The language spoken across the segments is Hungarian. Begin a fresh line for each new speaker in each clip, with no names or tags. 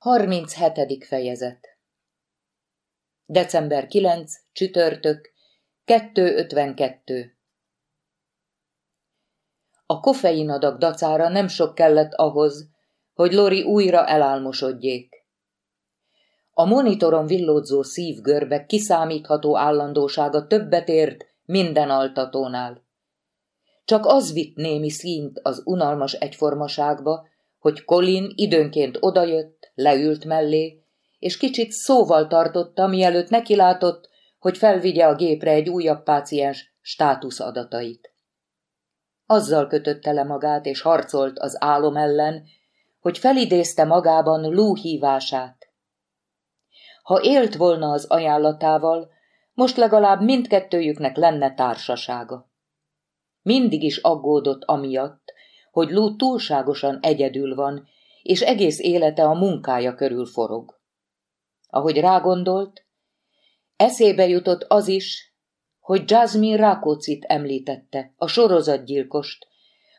37. fejezet December 9. Csütörtök 2.52 A koffeinadag dacára nem sok kellett ahhoz, hogy Lori újra elálmosodjék. A monitoron villódzó szívgörbe kiszámítható állandósága többet ért minden altatónál. Csak az vitt némi színt az unalmas egyformaságba, hogy Colin időnként odajött, leült mellé, és kicsit szóval tartotta, mielőtt nekilátott, hogy felvigye a gépre egy újabb páciens státuszadatait. Azzal kötötte le magát, és harcolt az álom ellen, hogy felidézte magában Lú hívását. Ha élt volna az ajánlatával, most legalább mindkettőjüknek lenne társasága. Mindig is aggódott amiatt, hogy Lou túlságosan egyedül van, és egész élete a munkája körül forog. Ahogy rágondolt, eszébe jutott az is, hogy Jasmine Rákócit említette, a sorozatgyilkost,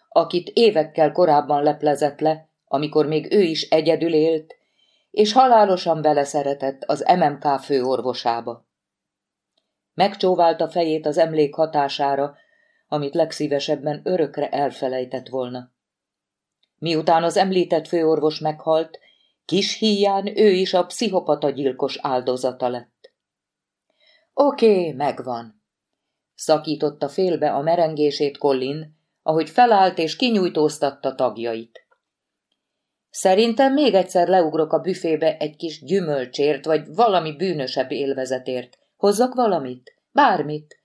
akit évekkel korábban leplezett le, amikor még ő is egyedül élt, és halálosan beleszeretett az MMK főorvosába. Megcsóválta fejét az emlék hatására, amit legszívesebben örökre elfelejtett volna. Miután az említett főorvos meghalt, kis híján ő is a pszichopata gyilkos áldozata lett. Oké, megvan. Szakította félbe a merengését Collin, ahogy felállt és kinyújtóztatta tagjait. Szerintem még egyszer leugrok a büfébe egy kis gyümölcsért, vagy valami bűnösebb élvezetért. Hozzak valamit? Bármit.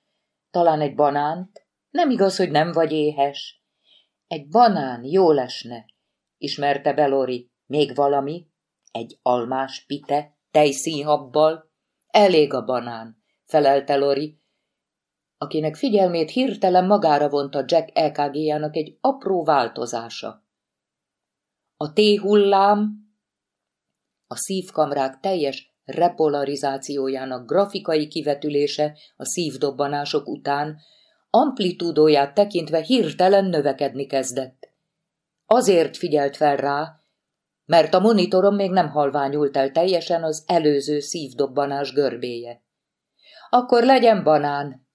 Talán egy banánt? Nem igaz, hogy nem vagy éhes. Egy banán jó lesne, ismerte Belori. Még valami? Egy almás pite, tejszínhabbal? Elég a banán, felelte Lori, akinek figyelmét hirtelen magára vonta Jack EKG-jának egy apró változása. A T-hullám, a szívkamrák teljes repolarizációjának grafikai kivetülése a szívdobbanások után amplitúdóját tekintve hirtelen növekedni kezdett. Azért figyelt fel rá, mert a monitoron még nem halványult el teljesen az előző szívdobbanás görbéje. Akkor legyen banán.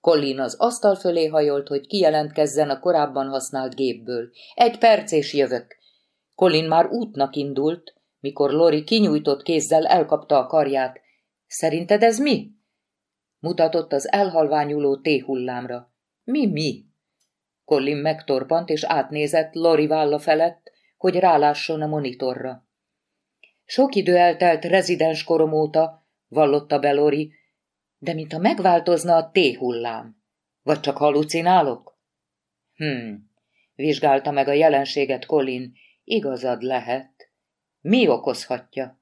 Collin az asztal fölé hajolt, hogy kijelentkezzen a korábban használt gépből. Egy perc és jövök. Colin már útnak indult, mikor Lori kinyújtott kézzel elkapta a karját. Szerinted ez mi? Mutatott az elhalványuló téhullámra. Mi mi? Colin megtorpant és átnézett Lori válla felett, hogy rálásson a monitorra. Sok idő eltelt rezidens korom óta, vallotta be Lori, de mintha megváltozna a téhullám. Vagy csak halucinálok? Hm, vizsgálta meg a jelenséget Colin, Igazad lehet. Mi okozhatja?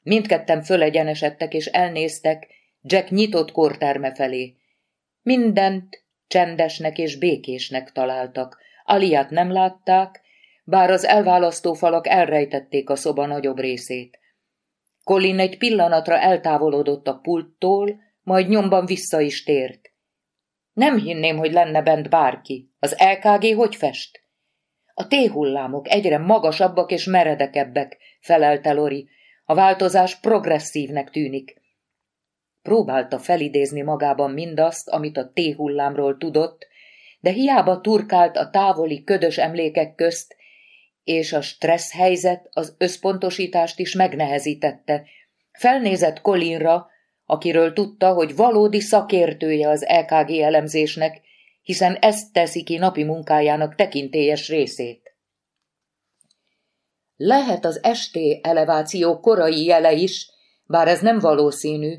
Mindketten fölegyenesedtek és elnéztek Jack nyitott korterme felé. Mindent csendesnek és békésnek találtak. Aliát nem látták, bár az elválasztó falak elrejtették a szoba nagyobb részét. Colin egy pillanatra eltávolodott a pulttól, majd nyomban vissza is tért. Nem hinném, hogy lenne bent bárki. Az LKG hogy fest? A téhullámok egyre magasabbak és meredekebbek, felelte Lori. A változás progresszívnek tűnik. Próbálta felidézni magában mindazt, amit a téhullámról tudott, de hiába turkált a távoli ködös emlékek közt, és a stressz helyzet az összpontosítást is megnehezítette. Felnézett Kolinra, akiről tudta, hogy valódi szakértője az EKG elemzésnek, hiszen ezt teszi ki napi munkájának tekintélyes részét. Lehet az ST eleváció korai jele is, bár ez nem valószínű.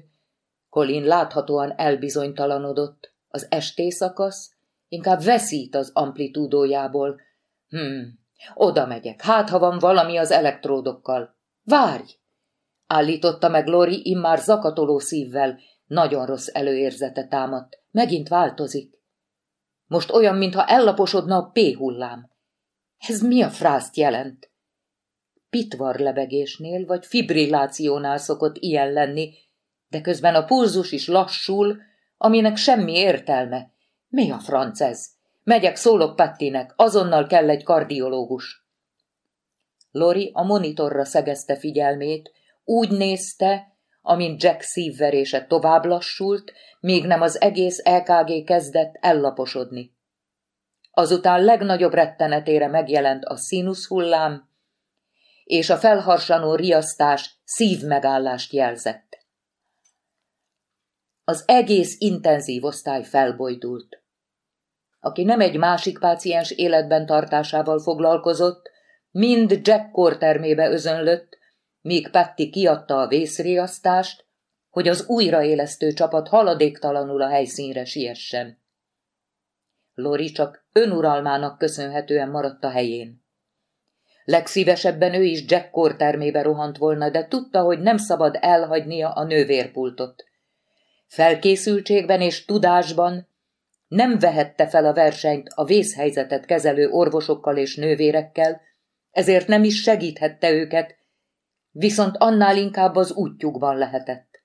Colin láthatóan elbizonytalanodott. Az ST szakasz inkább veszít az amplitúdójából. Hmm, oda megyek, hát ha van valami az elektródokkal. Várj! Állította meg Lori immár zakatoló szívvel, nagyon rossz előérzete támadt. Megint változik. Most olyan, mintha ellaposodna a P-hullám. Ez mi a frászt jelent? Pitvar lebegésnél vagy fibrillációnál szokott ilyen lenni, de közben a pulzus is lassul, aminek semmi értelme. Mi a franc ez? Megyek, szólok Pettinek, azonnal kell egy kardiológus. Lori a monitorra szegezte figyelmét, úgy nézte, amint Jack szívverése tovább lassult, még nem az egész LKG kezdett ellaposodni. Azután legnagyobb rettenetére megjelent a színuszhullám, és a felharsanó riasztás szívmegállást jelzett. Az egész intenzív osztály felbojdult. Aki nem egy másik páciens életben tartásával foglalkozott, mind Jack kortermébe özönlött, míg Patty kiadta a vészriasztást, hogy az újraélesztő csapat haladéktalanul a helyszínre siessen. Lori csak önuralmának köszönhetően maradt a helyén. Legszívesebben ő is Jack kortermébe rohant volna, de tudta, hogy nem szabad elhagynia a nővérpultot. Felkészültségben és tudásban nem vehette fel a versenyt a vészhelyzetet kezelő orvosokkal és nővérekkel, ezért nem is segíthette őket, viszont annál inkább az útjukban lehetett.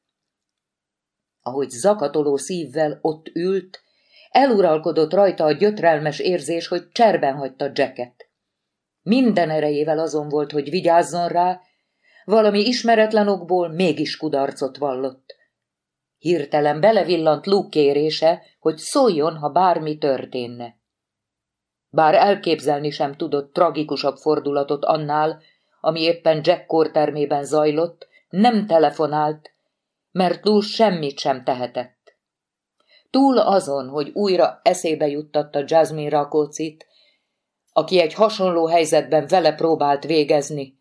Ahogy zakatoló szívvel ott ült, eluralkodott rajta a gyötrelmes érzés, hogy cserben hagyta Jacket. Minden erejével azon volt, hogy vigyázzon rá, valami ismeretlen okból mégis kudarcot vallott. Hirtelen belevillant Luke kérése, hogy szóljon, ha bármi történne. Bár elképzelni sem tudott tragikusabb fordulatot annál, ami éppen Jack kórtermében zajlott, nem telefonált, mert túl semmit sem tehetett. Túl azon, hogy újra eszébe juttatta Jasmine Rakócit, aki egy hasonló helyzetben vele próbált végezni.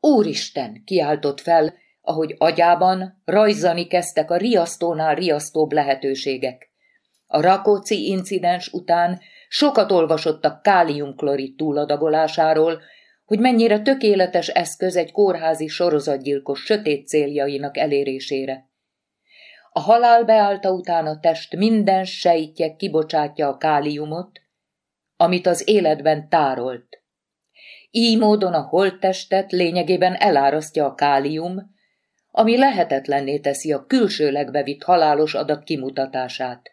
Úristen, kiáltott fel, ahogy agyában rajzani kezdtek a riasztónál riasztóbb lehetőségek. A Rakóci incidens után sokat olvasott a káliumklorid túladagolásáról, hogy mennyire tökéletes eszköz egy kórházi sorozatgyilkos sötét céljainak elérésére. A halál beállta után a test minden sejtje kibocsátja a káliumot, amit az életben tárolt. Így módon a holttestet lényegében elárasztja a kálium, ami lehetetlenné teszi a külsőleg bevitt halálos adat kimutatását.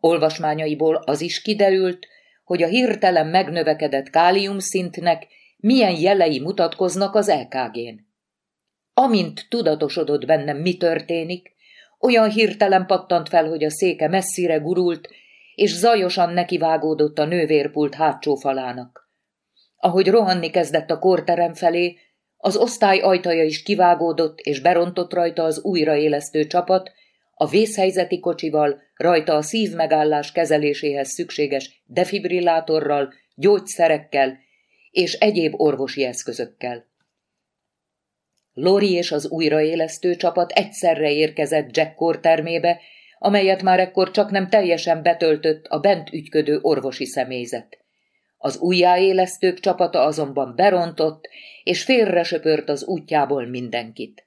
Olvasmányaiból az is kiderült, hogy a hirtelen megnövekedett káliumszintnek milyen jelei mutatkoznak az EKG-n. Amint tudatosodott bennem, mi történik, olyan hirtelen pattant fel, hogy a széke messzire gurult, és zajosan nekivágódott a nővérpult hátsó falának. Ahogy rohanni kezdett a korterem felé, az osztály ajtaja is kivágódott, és berontott rajta az újraélesztő csapat, a vészhelyzeti kocsival, rajta a szívmegállás kezeléséhez szükséges defibrillátorral, gyógyszerekkel és egyéb orvosi eszközökkel. Lori és az újraélesztő csapat egyszerre érkezett Jack termébe, amelyet már ekkor csak nem teljesen betöltött a bent ügyködő orvosi személyzet. Az újjáélesztők csapata azonban berontott, és félre söpört az útjából mindenkit.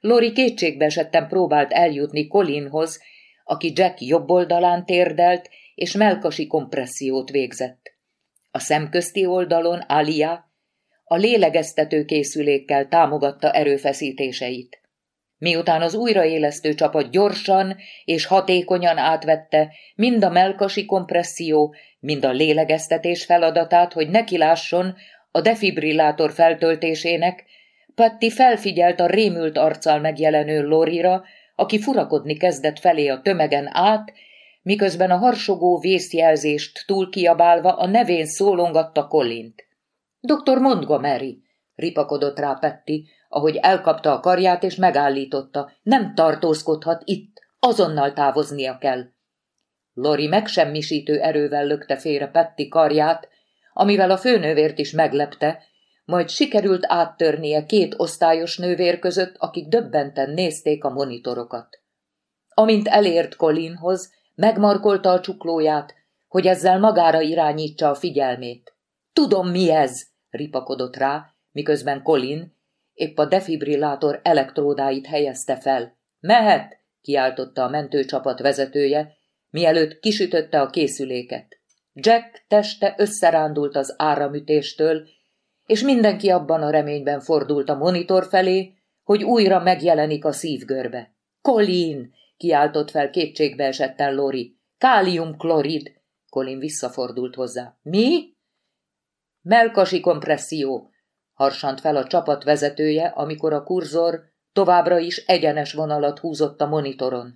Lori kétségbeesetten próbált eljutni Colinhoz, aki Jack jobb oldalán térdelt, és melkasi kompressziót végzett. A szemközti oldalon Alia a lélegeztető készülékkel támogatta erőfeszítéseit. Miután az újraélesztő csapat gyorsan és hatékonyan átvette mind a melkasi kompresszió, mind a lélegeztetés feladatát, hogy nekilásson a defibrillátor feltöltésének, Patti felfigyelt a rémült arccal megjelenő Lorira, aki furakodni kezdett felé a tömegen át, miközben a harsogó vészjelzést túlkiabálva a nevén szólongatta Collint. Dr. Montgomery, ripakodott rá Petty, ahogy elkapta a karját és megállította. Nem tartózkodhat itt, azonnal távoznia kell. Lori megsemmisítő erővel lökte félre Petty karját, amivel a főnővért is meglepte, majd sikerült áttörnie két osztályos nővér között, akik döbbenten nézték a monitorokat. Amint elért Colinhoz, megmarkolta a csuklóját, hogy ezzel magára irányítsa a figyelmét. Tudom, mi ez, ripakodott rá, miközben Colin épp a defibrillátor elektródáit helyezte fel. Mehet, kiáltotta a mentőcsapat vezetője, mielőtt kisütötte a készüléket. Jack teste összerándult az áramütéstől, és mindenki abban a reményben fordult a monitor felé, hogy újra megjelenik a szívgörbe. Colin! kiáltott fel kétségbe esetten Lori. Káliumklorid! Colin visszafordult hozzá. Mi? Melkasi kompresszió, harsant fel a csapat vezetője, amikor a kurzor továbbra is egyenes vonalat húzott a monitoron.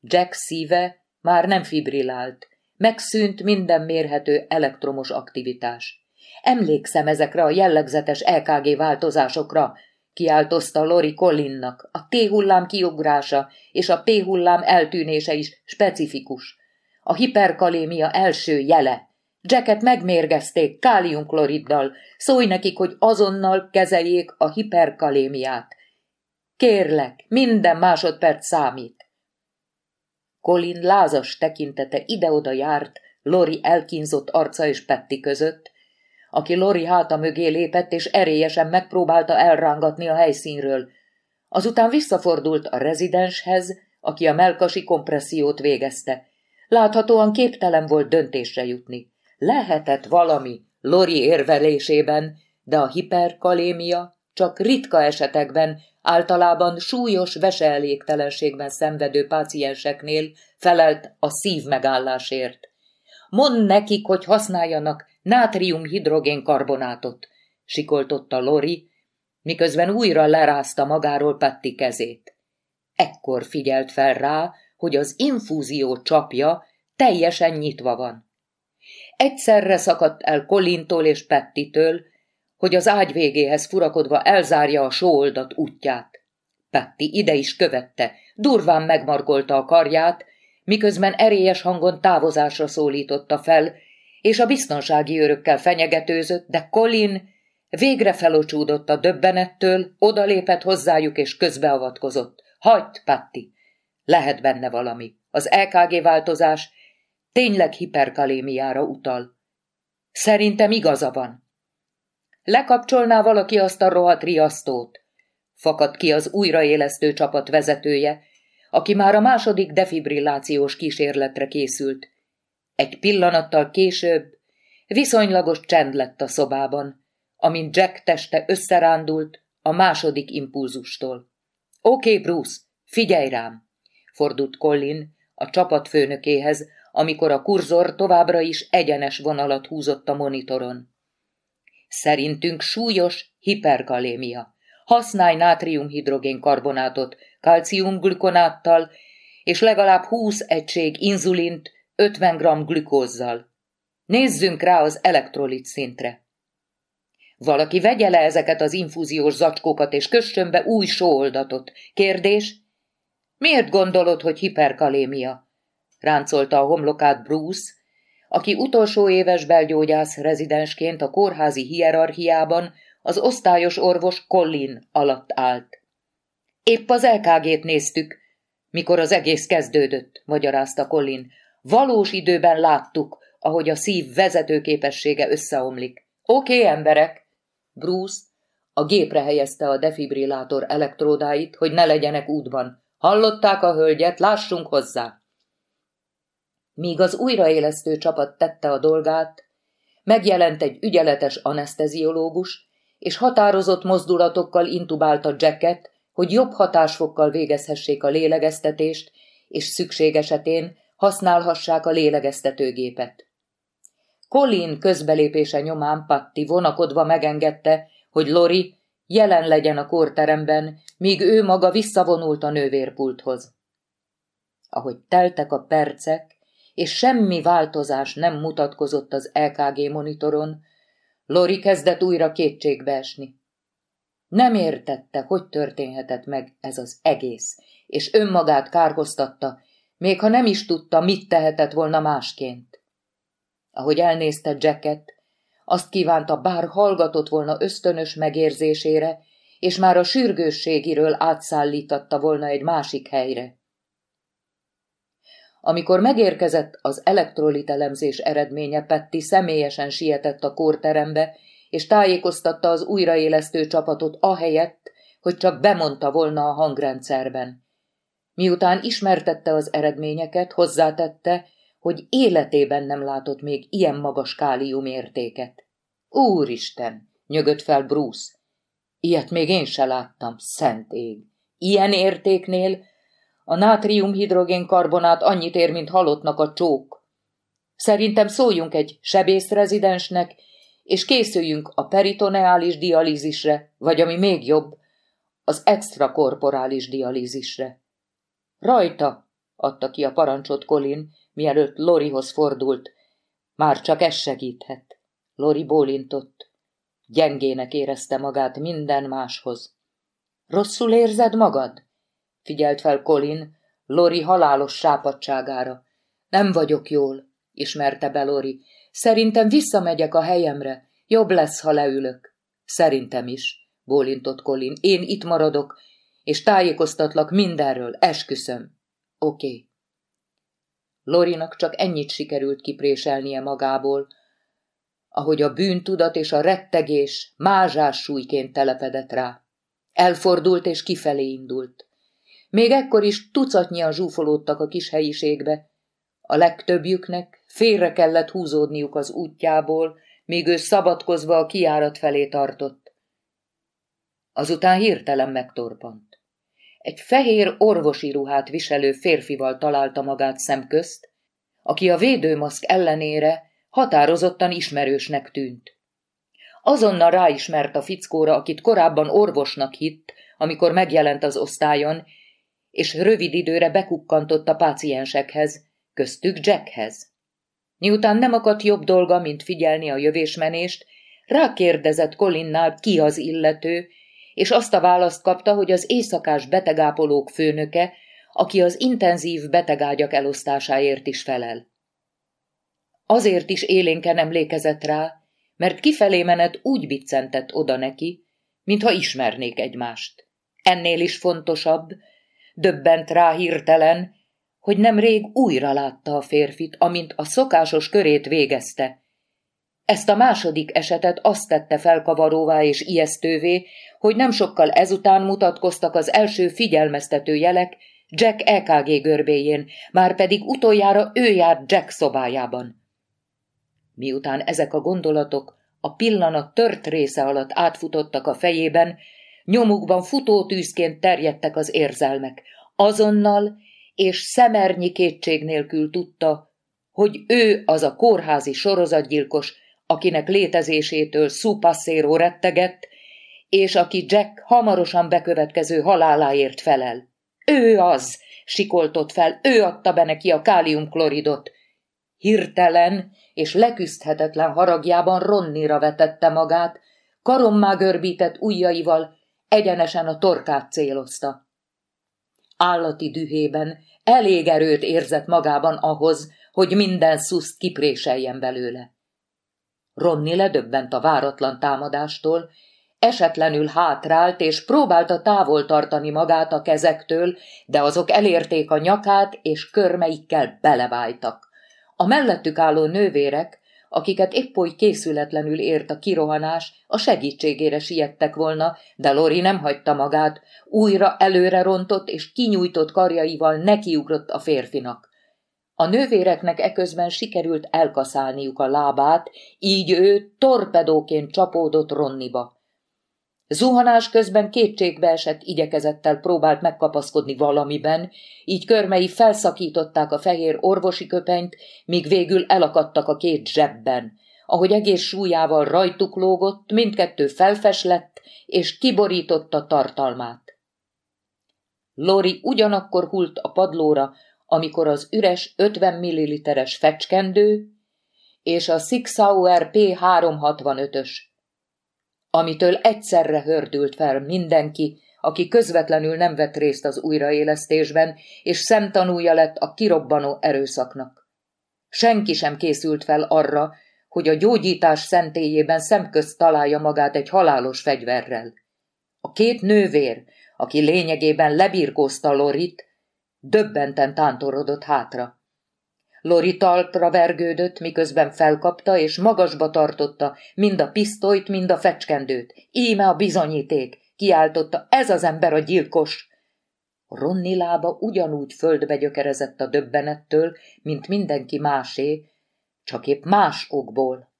Jack szíve már nem fibrilált, megszűnt minden mérhető elektromos aktivitás. Emlékszem ezekre a jellegzetes LKG változásokra, kiáltozta Lori Collinnak. A T-hullám kiugrása és a P-hullám eltűnése is specifikus. A hiperkalémia első jele. Jacket megmérgezték káliumkloriddal, szólj nekik, hogy azonnal kezeljék a hiperkalémiát. Kérlek, minden másodperc számít. Colin lázas tekintete ide-oda járt, Lori elkínzott arca és Petti között, aki Lori háta mögé lépett, és erélyesen megpróbálta elrángatni a helyszínről. Azután visszafordult a rezidenshez, aki a melkasi kompressziót végezte. Láthatóan képtelen volt döntésre jutni. Lehetett valami Lori érvelésében, de a hiperkalémia csak ritka esetekben, általában súlyos veseelégtelenségben szenvedő pácienseknél felelt a szív megállásért. Mondd nekik, hogy használjanak nátrium-hidrogén-karbonátot, sikoltotta Lori, miközben újra lerázta magáról Patti kezét. Ekkor figyelt fel rá, hogy az infúzió csapja teljesen nyitva van. Egyszerre szakadt el Kolintól és Pettitől, hogy az ágy végéhez furakodva elzárja a sóoldat útját. Petti ide is követte, durván megmarkolta a karját, miközben erélyes hangon távozásra szólította fel, és a biztonsági őrökkel fenyegetőzött, de Colin végre felocsúdott a döbbenettől, odalépett hozzájuk és közbeavatkozott. Hagyd, Patti! Lehet benne valami. Az LKG változás tényleg hiperkalémiára utal. Szerintem igaza van. Lekapcsolná valaki azt a rohadt riasztót? Fakadt ki az újraélesztő csapat vezetője, aki már a második defibrillációs kísérletre készült. Egy pillanattal később viszonylagos csend lett a szobában, amint Jack teste összerándult a második impulzustól. Oké, okay, Bruce, figyelj rám! fordult Collin a csapat főnökéhez, amikor a kurzor továbbra is egyenes vonalat húzott a monitoron. Szerintünk súlyos hiperkalémia. Használj nátriumhidrogén-karbonátot, kalciumglukonáttal és legalább 20 egység inzulint 50 g glükózzal. Nézzünk rá az elektrolit szintre. Valaki vegye le ezeket az infúziós zacskókat, és kössön be új sóoldatot. Kérdés? Miért gondolod, hogy hiperkalémia? Ráncolta a homlokát Bruce, aki utolsó éves belgyógyász rezidensként a kórházi hierarchiában az osztályos orvos Collin alatt állt. Épp az LKG-t néztük, mikor az egész kezdődött, magyarázta Collin. Valós időben láttuk, ahogy a szív vezetőképessége összeomlik. Oké, okay, emberek! Bruce a gépre helyezte a defibrillátor elektródáit, hogy ne legyenek útban. Hallották a hölgyet, lássunk hozzá! Míg az újraélesztő csapat tette a dolgát, megjelent egy ügyeletes anesteziológus, és határozott mozdulatokkal intubálta Jacket, hogy jobb hatásfokkal végezhessék a lélegeztetést, és szükség esetén használhassák a lélegeztetőgépet. Colin közbelépése nyomán Patti vonakodva megengedte, hogy Lori jelen legyen a kórteremben, míg ő maga visszavonult a nővérpulthoz. Ahogy teltek a percek, és semmi változás nem mutatkozott az LKG monitoron, Lori kezdett újra kétségbe esni. Nem értette, hogy történhetett meg ez az egész, és önmagát kárhoztatta, még ha nem is tudta, mit tehetett volna másként. Ahogy elnézte Jacket, azt kívánta, bár hallgatott volna ösztönös megérzésére, és már a sürgősségiről átszállítatta volna egy másik helyre. Amikor megérkezett az elektrolitelemzés eredménye, Petti személyesen sietett a kórterembe, és tájékoztatta az újraélesztő csapatot ahelyett, hogy csak bemondta volna a hangrendszerben. Miután ismertette az eredményeket, hozzátette, hogy életében nem látott még ilyen magas kálium értéket. Úristen, nyögött fel Bruce. Ilyet még én se láttam, szent ég. Ilyen értéknél a nátrium-hidrogén-karbonát annyit ér, mint halottnak a csók. Szerintem szóljunk egy sebészrezidensnek, és készüljünk a peritoneális dialízisre, vagy ami még jobb, az extrakorporális dialízisre. Rajta, adta ki a parancsot Colin, mielőtt Lorihoz fordult. Már csak ez segíthet. Lori bólintott. Gyengének érezte magát minden máshoz. Rosszul érzed magad? Figyelt fel Colin, Lori halálos sápadságára. Nem vagyok jól, ismerte be Lori. Szerintem visszamegyek a helyemre. Jobb lesz, ha leülök. Szerintem is, bólintott Colin. Én itt maradok, és tájékoztatlak mindenről, esküszöm. Oké. Okay. Lorinak csak ennyit sikerült kipréselnie magából, ahogy a bűntudat és a rettegés mázsás súlyként telepedett rá. Elfordult és kifelé indult. Még ekkor is tucatnyian zsúfolódtak a kis helyiségbe. A legtöbbjüknek félre kellett húzódniuk az útjából, míg ő szabadkozva a kiárat felé tartott. Azután hirtelen megtorpant. Egy fehér orvosi ruhát viselő férfival találta magát szemközt, aki a védőmaszk ellenére határozottan ismerősnek tűnt. Azonnal ráismert a fickóra, akit korábban orvosnak hitt, amikor megjelent az osztályon, és rövid időre bekukkantott a páciensekhez, köztük Jackhez. Miután nem akadt jobb dolga, mint figyelni a jövésmenést, rákérdezett Colinnál ki az illető, és azt a választ kapta, hogy az éjszakás betegápolók főnöke, aki az intenzív betegágyak elosztásáért is felel. Azért is élénken emlékezett rá, mert kifelé menet úgy biccentett oda neki, mintha ismernék egymást. Ennél is fontosabb, döbbent rá hirtelen, hogy nemrég újra látta a férfit, amint a szokásos körét végezte. Ezt a második esetet azt tette felkavaróvá és ijesztővé, hogy nem sokkal ezután mutatkoztak az első figyelmeztető jelek Jack EKG görbéjén, már pedig utoljára ő járt Jack szobájában. Miután ezek a gondolatok a pillanat tört része alatt átfutottak a fejében, nyomukban futótűzként terjedtek az érzelmek. Azonnal és szemernyi kétség nélkül tudta, hogy ő az a kórházi sorozatgyilkos, akinek létezésétől Szupasszéró rettegett, és aki Jack hamarosan bekövetkező haláláért felel. Ő az, sikoltott fel, ő adta be neki a káliumkloridot. Hirtelen és leküzdhetetlen haragjában Ronnira vetette magát, karommá görbített ujjaival egyenesen a torkát célozta. Állati dühében elég erőt érzett magában ahhoz, hogy minden szuszt kipréseljen belőle. Ronni ledöbbent a váratlan támadástól, esetlenül hátrált és próbálta távol tartani magát a kezektől, de azok elérték a nyakát és körmeikkel belevájtak. A mellettük álló nővérek, akiket épp oly készületlenül ért a kirohanás, a segítségére siettek volna, de Lori nem hagyta magát, újra előre rontott és kinyújtott karjaival nekiugrott a férfinak. A nővéreknek eközben sikerült elkaszálniuk a lábát, így ő torpedóként csapódott Ronniba. Zuhanás közben kétségbe esett igyekezettel próbált megkapaszkodni valamiben, így körmei felszakították a fehér orvosi köpenyt, míg végül elakadtak a két zsebben. Ahogy egész súlyával rajtuk lógott, mindkettő felfeslett, és kiborította tartalmát. Lori ugyanakkor hult a padlóra, amikor az üres 50 milliliteres fecskendő és a Six Hour P365-ös amitől egyszerre hördült fel mindenki, aki közvetlenül nem vett részt az újraélesztésben, és szemtanúja lett a kirobbanó erőszaknak. Senki sem készült fel arra, hogy a gyógyítás szentélyében szemközt találja magát egy halálos fegyverrel. A két nővér, aki lényegében lebirkózta Lorit, döbbenten tántorodott hátra. Lori talpra vergődött, miközben felkapta és magasba tartotta mind a pisztolyt, mind a fecskendőt. Íme a bizonyíték, kiáltotta, ez az ember a gyilkos. Ronni lába ugyanúgy földbe gyökerezett a döbbenettől, mint mindenki másé, csak épp más okból.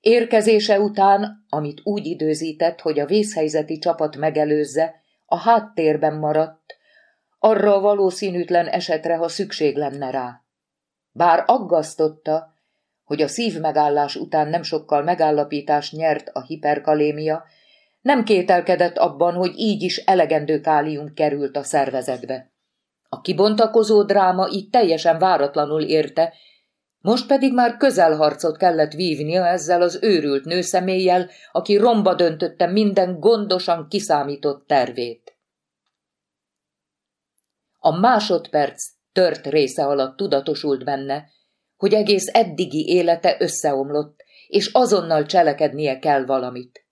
Érkezése után, amit úgy időzített, hogy a vészhelyzeti csapat megelőzze, a háttérben maradt, arra a valószínűtlen esetre, ha szükség lenne rá. Bár aggasztotta, hogy a szívmegállás után nem sokkal megállapítást nyert a hiperkalémia, nem kételkedett abban, hogy így is elegendő kálium került a szervezetbe. A kibontakozó dráma így teljesen váratlanul érte, most pedig már közelharcot kellett vívnia ezzel az őrült nőszemélyel, aki romba döntötte minden gondosan kiszámított tervét. A másodperc tört része alatt tudatosult benne, hogy egész eddigi élete összeomlott, és azonnal cselekednie kell valamit.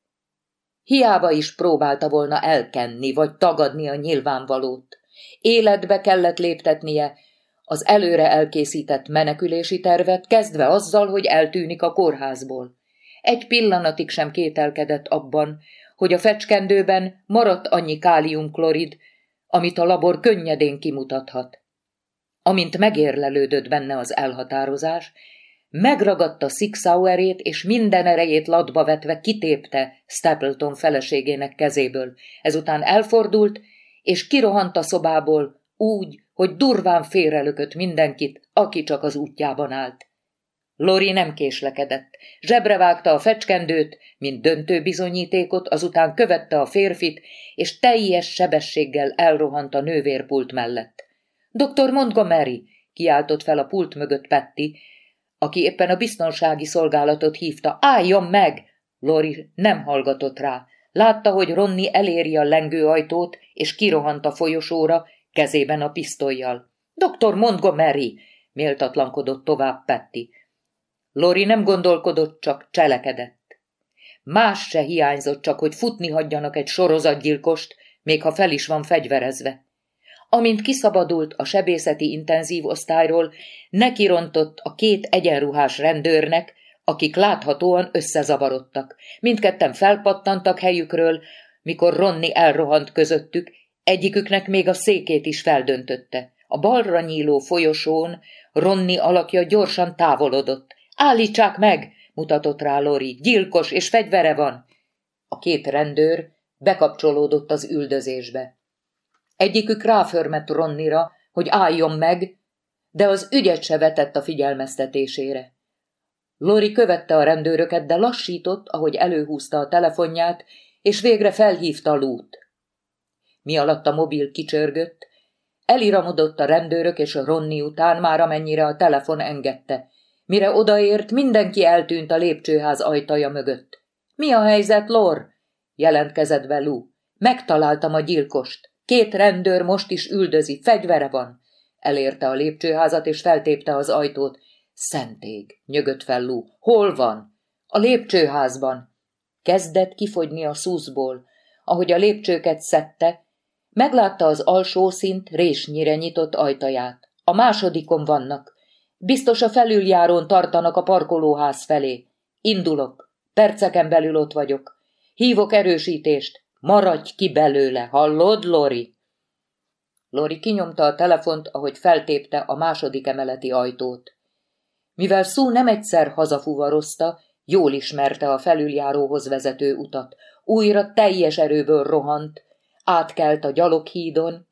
Hiába is próbálta volna elkenni vagy tagadni a nyilvánvalót. Életbe kellett léptetnie az előre elkészített menekülési tervet, kezdve azzal, hogy eltűnik a kórházból. Egy pillanatig sem kételkedett abban, hogy a fecskendőben maradt annyi káliumklorid, amit a labor könnyedén kimutathat. Amint megérlelődött benne az elhatározás, megragadta Sixauerét, és minden erejét latba vetve kitépte Stapleton feleségének kezéből. Ezután elfordult, és kirohant a szobából úgy, hogy durván félrelökött mindenkit, aki csak az útjában állt. Lori nem késlekedett. Zsebre vágta a fecskendőt, mint döntő bizonyítékot, azután követte a férfit, és teljes sebességgel elrohant a nővérpult mellett. Dr. Montgomery, kiáltott fel a pult mögött Petty, aki éppen a biztonsági szolgálatot hívta. Álljon meg! Lori nem hallgatott rá. Látta, hogy Ronni eléri a lengőajtót, és kirohant a folyosóra, kezében a pisztolyjal. Dr. Montgomery! méltatlankodott tovább Petty. Lori nem gondolkodott, csak cselekedett. Más se hiányzott csak, hogy futni hagyjanak egy sorozatgyilkost, még ha fel is van fegyverezve. Amint kiszabadult a sebészeti intenzív osztályról, nekirontott a két egyenruhás rendőrnek, akik láthatóan összezavarodtak. Mindketten felpattantak helyükről, mikor Ronni elrohant közöttük, egyiküknek még a székét is feldöntötte. A balra nyíló folyosón Ronni alakja gyorsan távolodott. Állítsák meg! mutatott rá Lori. Gyilkos és fegyvere van. A két rendőr bekapcsolódott az üldözésbe. Egyikük ráförmett Ronnira, hogy álljon meg, de az ügyet se vetett a figyelmeztetésére. Lori követte a rendőröket, de lassított, ahogy előhúzta a telefonját, és végre felhívta Lút. Mi alatt a mobil kicsörgött, eliramodott a rendőrök és a Ronni után már amennyire a telefon engedte. Mire odaért, mindenki eltűnt a lépcsőház ajtaja mögött. Mi a helyzet, Lor? jelentkezett be Lou. Megtaláltam a gyilkost. Két rendőr most is üldözi, fegyvere van. Elérte a lépcsőházat, és feltépte az ajtót. Szentég, nyögött fel Lou. Hol van? A lépcsőházban. Kezdett kifogyni a szuszból. Ahogy a lépcsőket szedte, meglátta az alsó szint résnyire nyitott ajtaját. A másodikon vannak. Biztos a felüljárón tartanak a parkolóház felé. Indulok. Perceken belül ott vagyok. Hívok erősítést. Maradj ki belőle, hallod, Lori? Lori kinyomta a telefont, ahogy feltépte a második emeleti ajtót. Mivel szó nem egyszer hazafuvarozta, jól ismerte a felüljáróhoz vezető utat. Újra teljes erőből rohant, átkelt a gyaloghídon,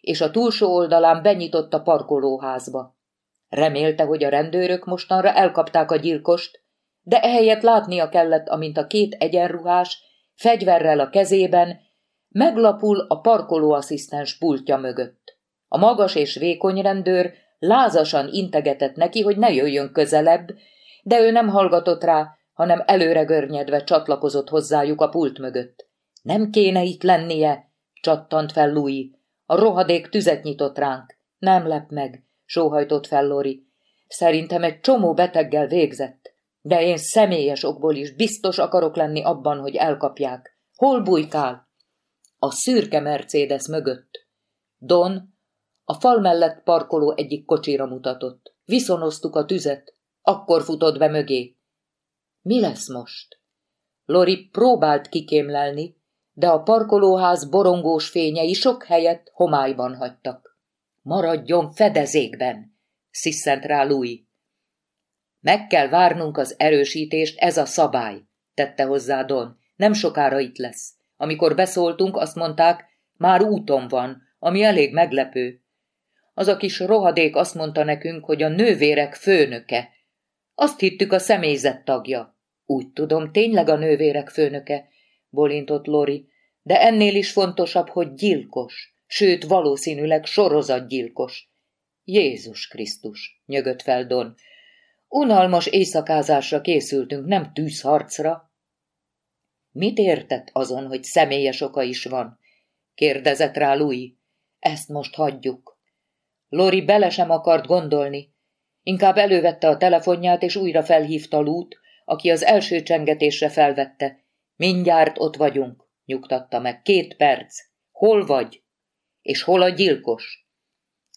és a túlsó oldalán benyitott a parkolóházba. Remélte, hogy a rendőrök mostanra elkapták a gyilkost, de ehelyett látnia kellett, amint a két egyenruhás fegyverrel a kezében, meglapul a parkolóasszisztens pultja mögött. A magas és vékony rendőr lázasan integetett neki, hogy ne jöjjön közelebb, de ő nem hallgatott rá, hanem előre görnyedve csatlakozott hozzájuk a pult mögött. Nem kéne itt lennie, csattant fel Louis. A rohadék tüzet nyitott ránk. Nem lep meg, sóhajtott fel Lori. Szerintem egy csomó beteggel végzett. De én személyes okból is biztos akarok lenni abban, hogy elkapják. Hol bujkál? A szürke Mercedes mögött. Don a fal mellett parkoló egyik kocsira mutatott. Viszonoztuk a tüzet. Akkor futott be mögé. Mi lesz most? Lori próbált kikémlelni, de a parkolóház borongós fényei sok helyet homályban hagytak. Maradjon fedezékben, sziszent rá Louis. Meg kell várnunk az erősítést, ez a szabály, tette hozzá Don. Nem sokára itt lesz. Amikor beszóltunk, azt mondták, már úton van, ami elég meglepő. Az a kis rohadék azt mondta nekünk, hogy a nővérek főnöke. Azt hittük a személyzet tagja. Úgy tudom, tényleg a nővérek főnöke, bolintott Lori, de ennél is fontosabb, hogy gyilkos, sőt valószínűleg sorozatgyilkos. Jézus Krisztus, nyögött fel Don. Unalmas éjszakázásra készültünk, nem tűzharcra. Mit értett azon, hogy személyes oka is van? kérdezett rá Louis. Ezt most hagyjuk. Lori bele sem akart gondolni. Inkább elővette a telefonját, és újra felhívta Lút, aki az első csengetésre felvette. Mindjárt ott vagyunk, nyugtatta meg. Két perc. Hol vagy? És hol a gyilkos?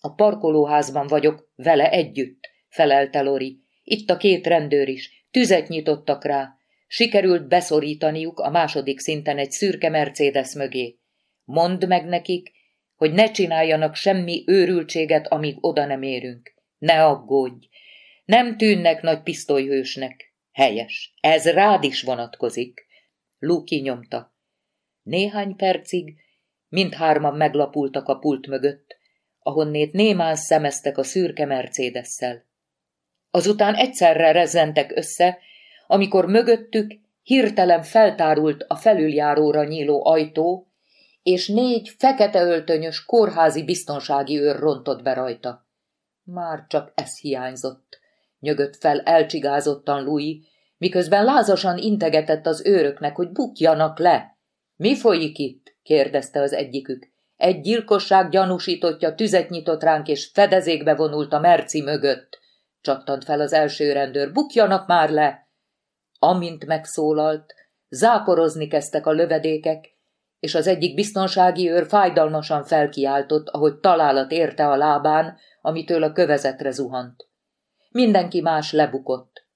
A parkolóházban vagyok, vele együtt, felelte Lori. Itt a két rendőr is. Tüzet nyitottak rá. Sikerült beszorítaniuk a második szinten egy szürke Mercedes mögé. Mondd meg nekik, hogy ne csináljanak semmi őrültséget, amíg oda nem érünk. Ne aggódj! Nem tűnnek nagy pisztolyhősnek. Helyes. Ez rád is vonatkozik. Luki nyomta. Néhány percig mindhárman meglapultak a pult mögött, ahonnét némán szemeztek a szürke Mercedes-szel. Azután egyszerre rezzentek össze, amikor mögöttük hirtelen feltárult a felüljáróra nyíló ajtó, és négy fekete öltönyös kórházi biztonsági őr rontott be rajta. Már csak ez hiányzott, nyögött fel elcsigázottan Louis, miközben lázasan integetett az őröknek, hogy bukjanak le. Mi folyik itt? kérdezte az egyikük. Egy gyilkosság gyanúsítottja tüzet nyitott ránk, és fedezékbe vonult a merci mögött. Csattant fel az első rendőr. Bukjanak már le! Amint megszólalt, záporozni kezdtek a lövedékek, és az egyik biztonsági őr fájdalmasan felkiáltott, ahogy találat érte a lábán, amitől a kövezetre zuhant. Mindenki más lebukott.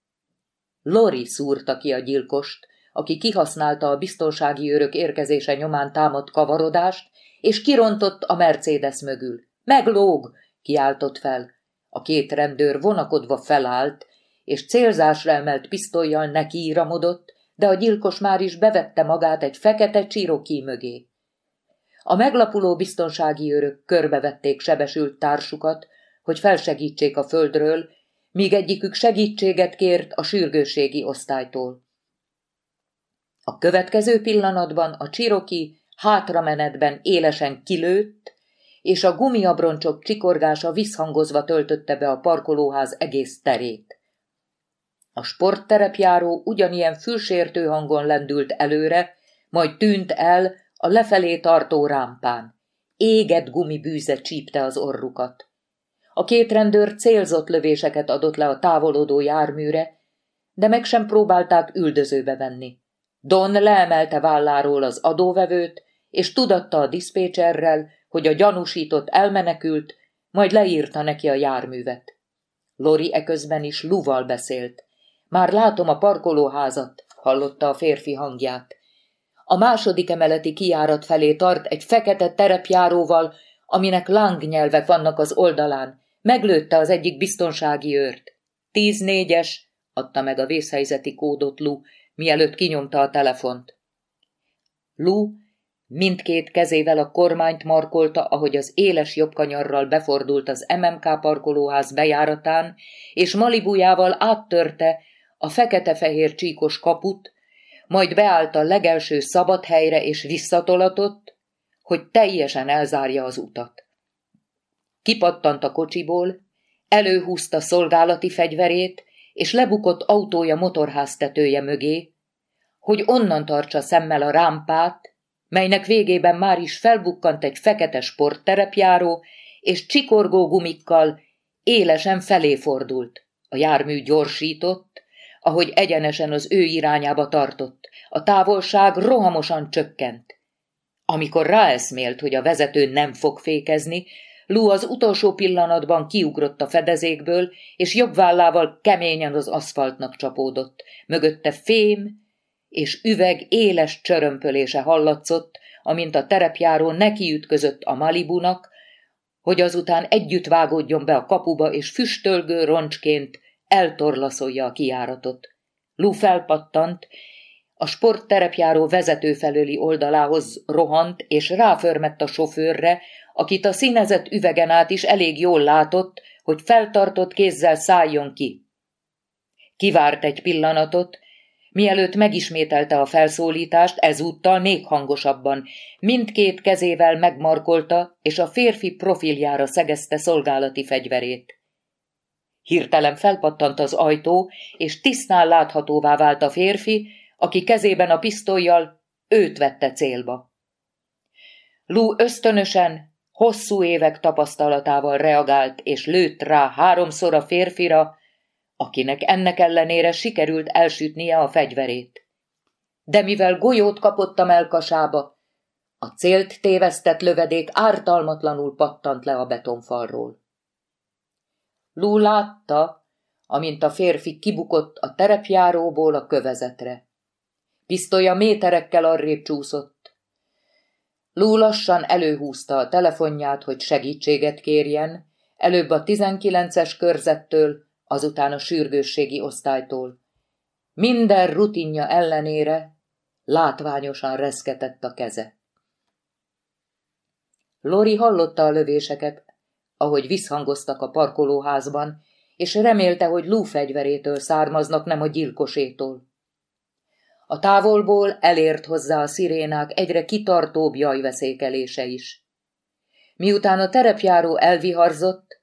Lori szúrta ki a gyilkost, aki kihasználta a biztonsági őrök érkezése nyomán támadt kavarodást, és kirontott a Mercedes mögül. Meglóg! kiáltott fel. A két rendőr vonakodva felállt, és célzásra emelt pisztolyjal nekiíramodott, de a gyilkos már is bevette magát egy fekete csiroki mögé. A meglapuló biztonsági őrök körbevették sebesült társukat, hogy felsegítsék a földről, míg egyikük segítséget kért a sürgőségi osztálytól. A következő pillanatban a csiroki hátramenetben élesen kilőtt, és a gumiabroncsok csikorgása visszhangozva töltötte be a parkolóház egész terét. A sportterepjáró ugyanilyen fülsértő hangon lendült előre, majd tűnt el a lefelé tartó rámpán. Égett gumibűze csípte az orrukat. A két rendőr célzott lövéseket adott le a távolodó járműre, de meg sem próbálták üldözőbe venni. Don leemelte válláról az adóvevőt, és tudatta a diszpécserrel, hogy a gyanúsított elmenekült, majd leírta neki a járművet. Lori eközben is Luval beszélt. Már látom a parkolóházat, hallotta a férfi hangját. A második emeleti kiárat felé tart egy fekete terepjáróval, aminek lángnyelvek vannak az oldalán. Meglőtte az egyik biztonsági őrt. Tíz négyes, adta meg a vészhelyzeti kódot Lu, mielőtt kinyomta a telefont. Lu mindkét kezével a kormányt markolta, ahogy az éles jobbkanyarral befordult az MMK parkolóház bejáratán, és malibujával áttörte a fekete-fehér csíkos kaput, majd beállt a legelső szabad helyre és visszatolatott, hogy teljesen elzárja az utat. Kipattant a kocsiból, előhúzta szolgálati fegyverét, és lebukott autója motorháztetője mögé, hogy onnan tartsa szemmel a rámpát, melynek végében már is felbukkant egy fekete sportterepjáró, és csikorgó gumikkal élesen felé fordult. A jármű gyorsított, ahogy egyenesen az ő irányába tartott. A távolság rohamosan csökkent. Amikor ráeszmélt, hogy a vezető nem fog fékezni, Lou az utolsó pillanatban kiugrott a fedezékből, és jobb vállával keményen az aszfaltnak csapódott. Mögötte fém és üveg éles csörömpölése hallatszott, amint a terepjáró nekiütközött a Malibunak, hogy azután együtt vágódjon be a kapuba, és füstölgő roncsként eltorlaszolja a kiáratot. Lú felpattant, a sportterepjáró vezető felőli oldalához rohant, és ráförmett a sofőrre, akit a színezett üvegen át is elég jól látott, hogy feltartott kézzel szálljon ki. Kivárt egy pillanatot, mielőtt megismételte a felszólítást, ezúttal még hangosabban, mindkét kezével megmarkolta, és a férfi profiljára szegezte szolgálati fegyverét. Hirtelen felpattant az ajtó, és tisztán láthatóvá vált a férfi, aki kezében a pisztolyjal őt vette célba. Lou ösztönösen, hosszú évek tapasztalatával reagált, és lőtt rá háromszor a férfira, akinek ennek ellenére sikerült elsütnie a fegyverét. De mivel golyót kapott a melkasába, a célt tévesztett lövedék ártalmatlanul pattant le a betonfalról. Lú látta, amint a férfi kibukott a terepjáróból a kövezetre. Pisztolya méterekkel arrébb csúszott. Lú lassan előhúzta a telefonját, hogy segítséget kérjen, előbb a tizenkilences körzettől, azután a sürgősségi osztálytól. Minden rutinja ellenére látványosan reszketett a keze. Lori hallotta a lövéseket, ahogy visszhangoztak a parkolóházban, és remélte, hogy Lou fegyverétől származnak, nem a gyilkosétól. A távolból elért hozzá a szirénák egyre kitartóbb jajveszékelése is. Miután a terepjáró elviharzott,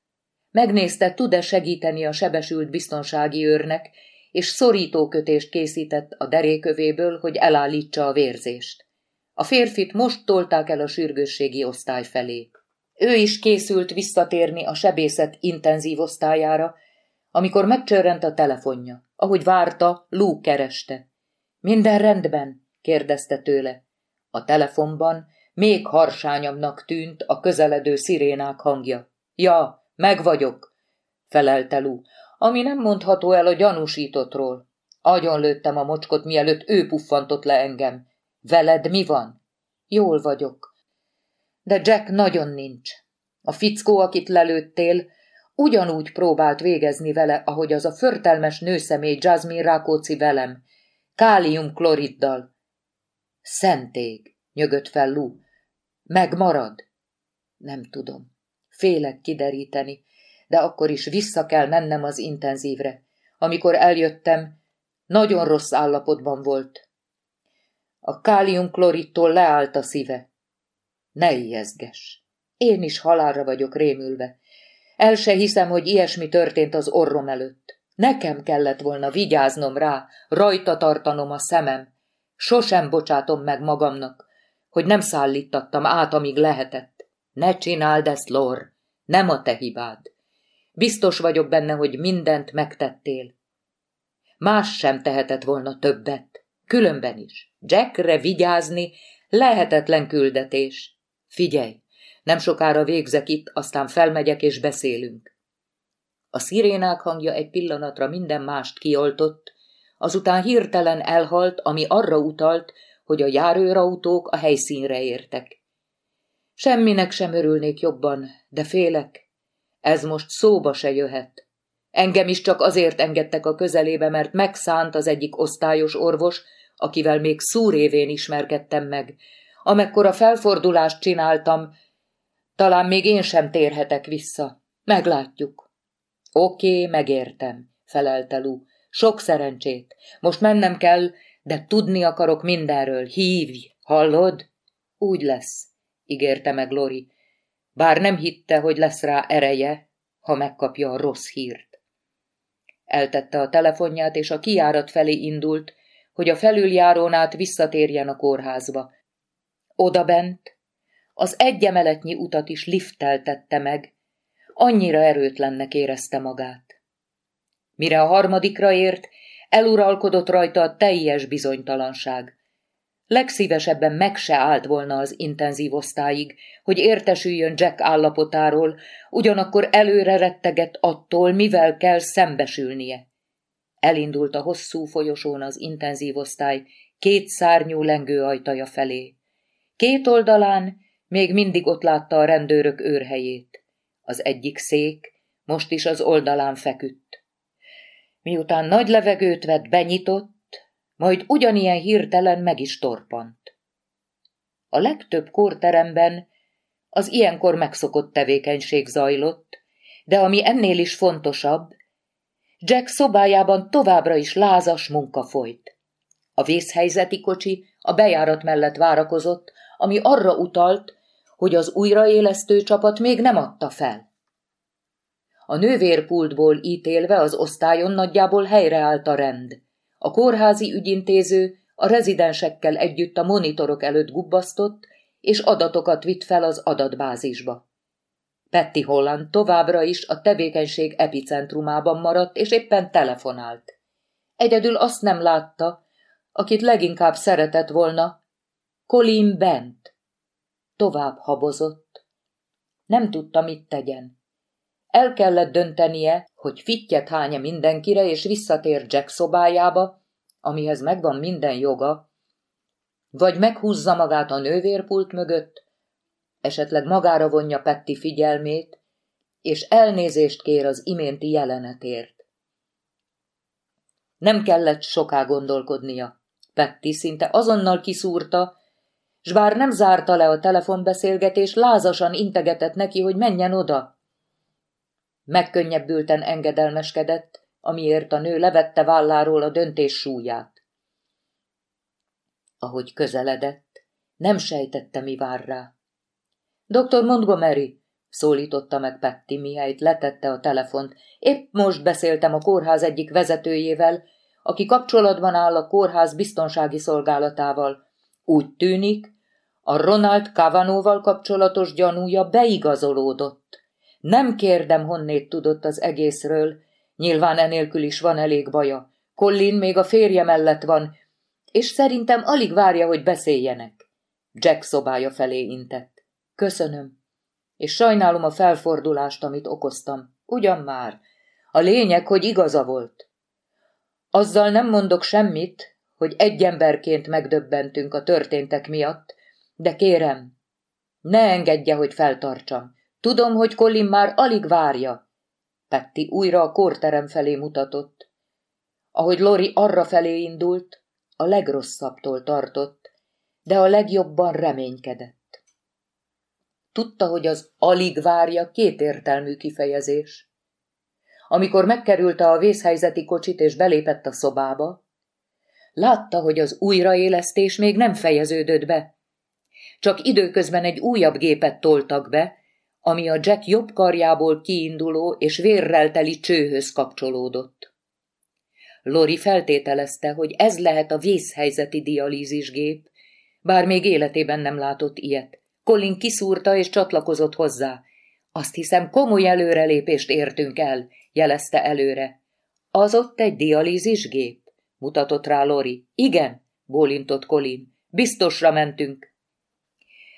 megnézte, tud-e segíteni a sebesült biztonsági őrnek, és szorítókötést készített a derékövéből, hogy elállítsa a vérzést. A férfit most tolták el a sürgősségi osztály felé. Ő is készült visszatérni a sebészet intenzív osztályára, amikor megcsörrent a telefonja. Ahogy várta, Lú kereste. Minden rendben? kérdezte tőle. A telefonban még harsányabbnak tűnt a közeledő szirénák hangja. Ja, meg vagyok, felelte Lú, ami nem mondható el a gyanúsítottról. Agyon lőttem a mocskot, mielőtt ő puffantott le engem. Veled mi van? Jól vagyok. De Jack nagyon nincs. A fickó, akit lelőttél, ugyanúgy próbált végezni vele, ahogy az a förtelmes nőszemély Jasmine Rákóczi velem, káliumkloriddal. Szentég, nyögött fel Lú. Megmarad? Nem tudom. Félek kideríteni, de akkor is vissza kell mennem az intenzívre. Amikor eljöttem, nagyon rossz állapotban volt. A káliumkloridtól leállt a szíve. Ne ijeszges. Én is halálra vagyok rémülve. El se hiszem, hogy ilyesmi történt az orrom előtt. Nekem kellett volna vigyáznom rá, rajta tartanom a szemem. Sosem bocsátom meg magamnak, hogy nem szállítattam át, amíg lehetett. Ne csináld ezt, Lor, nem a te hibád. Biztos vagyok benne, hogy mindent megtettél. Más sem tehetett volna többet, különben is. Jackre vigyázni lehetetlen küldetés. Figyelj, nem sokára végzek itt, aztán felmegyek és beszélünk. A szirénák hangja egy pillanatra minden mást kioltott, azután hirtelen elhalt, ami arra utalt, hogy a járőrautók a helyszínre értek. Semminek sem örülnék jobban, de félek. Ez most szóba se jöhet. Engem is csak azért engedtek a közelébe, mert megszánt az egyik osztályos orvos, akivel még szúrévén ismerkedtem meg. Amekkora felfordulást csináltam, talán még én sem térhetek vissza. Meglátjuk. Oké, megértem, felelte Lu. Sok szerencsét. Most mennem kell, de tudni akarok mindenről. Hívj, hallod? Úgy lesz, ígérte meg Lori. Bár nem hitte, hogy lesz rá ereje, ha megkapja a rossz hírt. Eltette a telefonját, és a kiárat felé indult, hogy a felüljárón át visszatérjen a kórházba. Oda bent, az egyemeletnyi utat is lifteltette meg, annyira erőtlennek érezte magát. Mire a harmadikra ért, eluralkodott rajta a teljes bizonytalanság. Legszívesebben meg se állt volna az intenzív osztályig, hogy értesüljön Jack állapotáról, ugyanakkor előre rettegett attól, mivel kell szembesülnie. Elindult a hosszú folyosón az intenzív osztály két szárnyú lengő ajtaja felé. Két oldalán még mindig ott látta a rendőrök őrhelyét. Az egyik szék most is az oldalán feküdt. Miután nagy levegőt vett, benyitott, majd ugyanilyen hirtelen meg is torpant. A legtöbb kórteremben az ilyenkor megszokott tevékenység zajlott, de ami ennél is fontosabb, Jack szobájában továbbra is lázas munka folyt. A vészhelyzeti kocsi a bejárat mellett várakozott, ami arra utalt, hogy az újraélesztő csapat még nem adta fel. A nővérpultból ítélve az osztályon nagyjából helyreállt a rend. A kórházi ügyintéző a rezidensekkel együtt a monitorok előtt gubbasztott, és adatokat vitt fel az adatbázisba. Petty Holland továbbra is a tevékenység epicentrumában maradt, és éppen telefonált. Egyedül azt nem látta, akit leginkább szeretett volna, Colin Bent. Tovább habozott. Nem tudta, mit tegyen. El kellett döntenie, hogy fittyet hánya mindenkire, és visszatér Jack szobájába, amihez megvan minden joga, vagy meghúzza magát a nővérpult mögött, esetleg magára vonja Petti figyelmét, és elnézést kér az iménti jelenetért. Nem kellett soká gondolkodnia. Petti szinte azonnal kiszúrta, s bár nem zárta le a telefonbeszélgetés, lázasan integetett neki, hogy menjen oda. Megkönnyebbülten engedelmeskedett, amiért a nő levette válláról a döntés súlyát. Ahogy közeledett, nem sejtette, mi vár rá. Dr. Montgomery, szólította meg Petty, mihelyt letette a telefont. Épp most beszéltem a kórház egyik vezetőjével, aki kapcsolatban áll a kórház biztonsági szolgálatával. Úgy tűnik, a Ronald Cavanóval kapcsolatos gyanúja beigazolódott. Nem kérdem, honnét tudott az egészről. Nyilván enélkül is van elég baja. Collin még a férje mellett van, és szerintem alig várja, hogy beszéljenek. Jack szobája felé intett. Köszönöm, és sajnálom a felfordulást, amit okoztam. Ugyan már. A lényeg, hogy igaza volt. Azzal nem mondok semmit, hogy egy emberként megdöbbentünk a történtek miatt, de kérem, ne engedje, hogy feltartsam. Tudom, hogy Colin már alig várja. Petti újra a kórterem felé mutatott. Ahogy Lori arra felé indult, a legrosszabbtól tartott, de a legjobban reménykedett. Tudta, hogy az alig várja kétértelmű kifejezés. Amikor megkerülte a vészhelyzeti kocsit és belépett a szobába, látta, hogy az újraélesztés még nem fejeződött be. Csak időközben egy újabb gépet toltak be, ami a Jack jobb karjából kiinduló és vérrel teli csőhöz kapcsolódott. Lori feltételezte, hogy ez lehet a vészhelyzeti dialízisgép, bár még életében nem látott ilyet. Colin kiszúrta és csatlakozott hozzá. Azt hiszem, komoly előrelépést értünk el, jelezte előre. Az ott egy dialízisgép? mutatott rá Lori. Igen, bólintott Colin. Biztosra mentünk.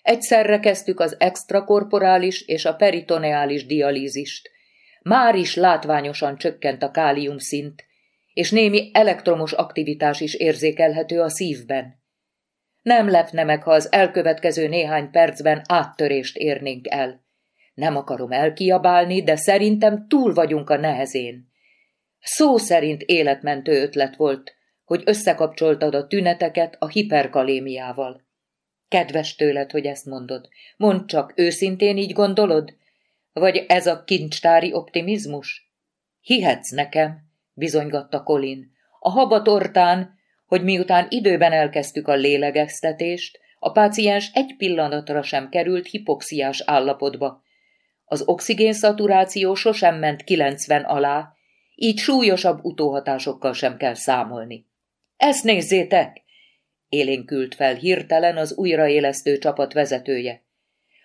Egyszerre kezdtük az extrakorporális és a peritoneális dialízist. Már is látványosan csökkent a kálium szint, és némi elektromos aktivitás is érzékelhető a szívben. Nem lepne meg, ha az elkövetkező néhány percben áttörést érnénk el. Nem akarom elkiabálni, de szerintem túl vagyunk a nehezén. Szó szerint életmentő ötlet volt, hogy összekapcsoltad a tüneteket a hiperkalémiával. Kedves tőled, hogy ezt mondod. Mondd csak, őszintén így gondolod? Vagy ez a kincstári optimizmus? Hihetsz nekem, bizonygatta Colin. A habatortán hogy miután időben elkezdtük a lélegeztetést, a páciens egy pillanatra sem került hipoxiás állapotba. Az oxigénszaturáció sosem ment 90 alá, így súlyosabb utóhatásokkal sem kell számolni. Ezt nézzétek! Élénkült fel hirtelen az újraélesztő csapat vezetője.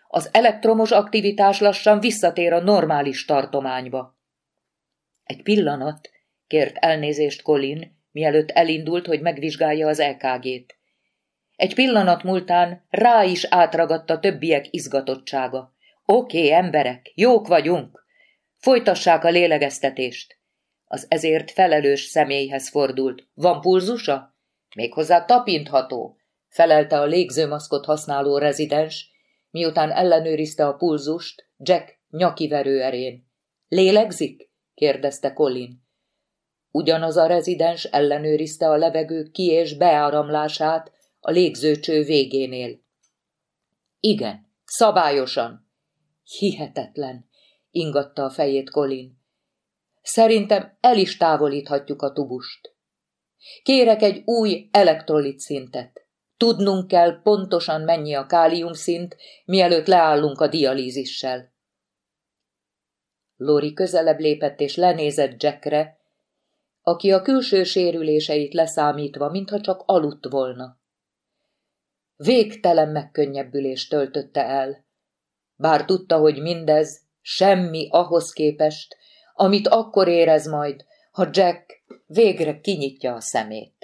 Az elektromos aktivitás lassan visszatér a normális tartományba. Egy pillanat, kért elnézést Colin, mielőtt elindult, hogy megvizsgálja az EKG-t. Egy pillanat múltán rá is átragadta többiek izgatottsága. Oké, okay, emberek, jók vagyunk. Folytassák a lélegeztetést. Az ezért felelős személyhez fordult. Van pulzusa? Méghozzá tapintható, felelte a légzőmaszkot használó rezidens, miután ellenőrizte a pulzust Jack nyakiverő erén. Lélegzik? kérdezte Colin. Ugyanaz a rezidens ellenőrizte a levegő ki- és beáramlását a légzőcső végénél. Igen, szabályosan. Hihetetlen, ingatta a fejét Colin. Szerintem el is távolíthatjuk a tubust. Kérek egy új elektrolit szintet. Tudnunk kell pontosan mennyi a kálium szint, mielőtt leállunk a dialízissel. Lori közelebb lépett és lenézett Jackre, aki a külső sérüléseit leszámítva, mintha csak aludt volna. Végtelen megkönnyebbülést töltötte el, bár tudta, hogy mindez semmi ahhoz képest, amit akkor érez majd, ha Jack végre kinyitja a szemét.